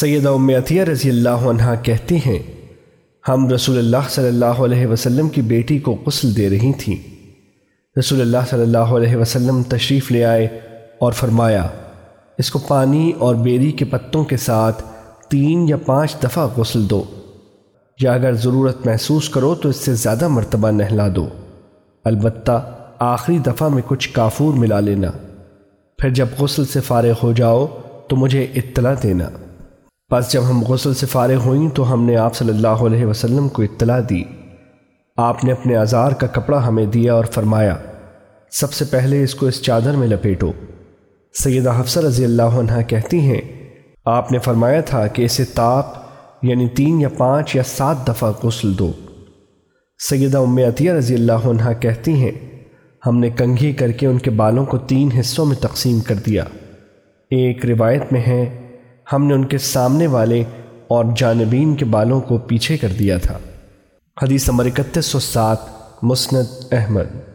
سیدہ ام عطیہ رضی اللہ عنہ کہتی ہیں، ہم رسول اللہ صلی اللہ علیہ وسلم کی بیٹی کو غسل دے رہی تھیں۔ رسول اللہ صلی اللہ علیہ وسلم تشریف لے آئے اور فرمایا، اس کو پانی اور بیری کے پتوں کے ساتھ تین یا پانچ دفعہ غسل دو۔ یا اگر ضرورت محسوس کرو تو اس سے زیادہ مرتبہ نہلا دو۔ البتہ آخری دفعہ میں کچھ کافور ملا لینا۔ پھر جب غسل سے فارغ ہو جاؤ تو مجھے اطلاع دینا۔ بس جب ہم غسل سے فارغ ہوئیں تو ہم نے آپ صلی اللہ علیہ وسلم کو اطلاع دی۔ آپ نے اپنے آزار کا کپڑا ہمیں دیا اور فرمایا، سب سے پہلے اس کو اس چادر میں لپیٹو۔ سیدہ حفصہ رضی اللہ عنہ کہتی ہیں، آپ نے فرمایا تھا کہ اسے تاپ یعنی تین یا پانچ یا سات دفعہ غسل دو۔ سیدہ ام عطیہ رضی اللہ عنہ کہتی ہیں، ہم نے کنگھی کر کے ان کے بالوں کو تین حصوں میں تقسیم کر دیا۔ ایک روایت میں ہے ہم نے ان کے سامنے والے اور جانبین کے بالوں کو پیچھے کر دیا تھا۔ حدیث نمبر اکتیس سو سات، مسند احمد۔